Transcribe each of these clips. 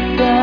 just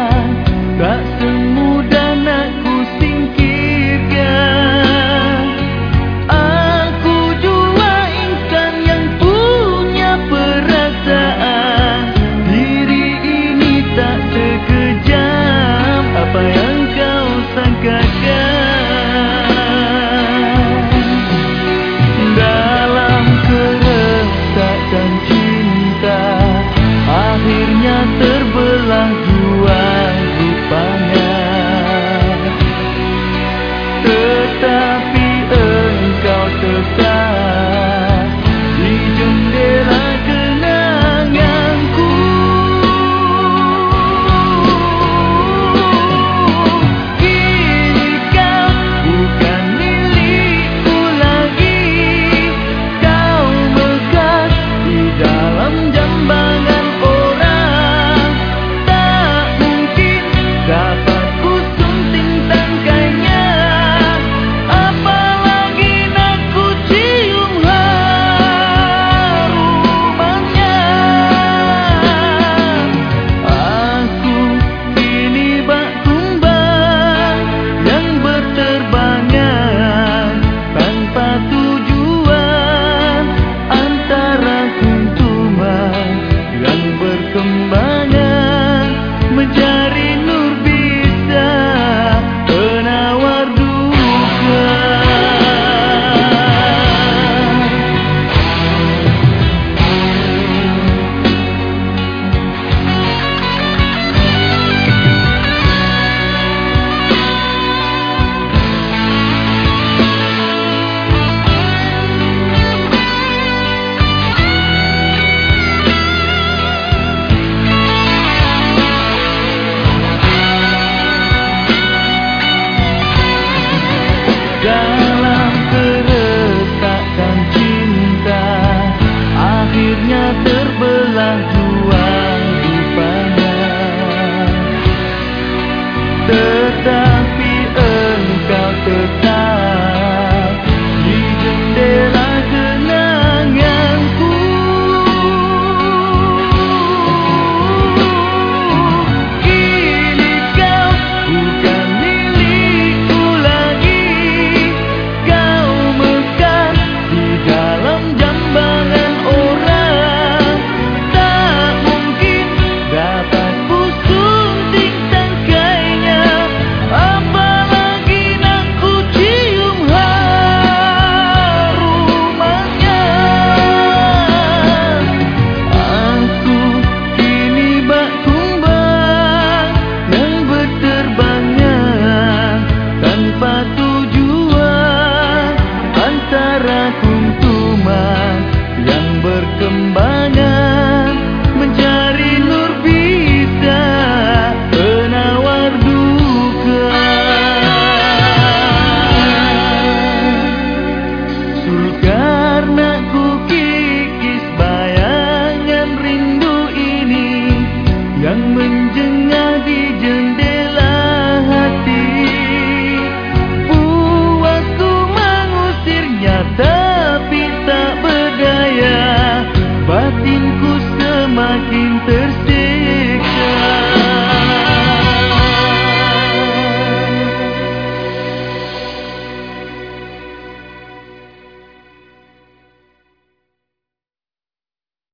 mình dừng ngã đi đường đến